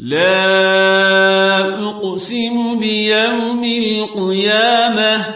لا أقسم بيوم القيامة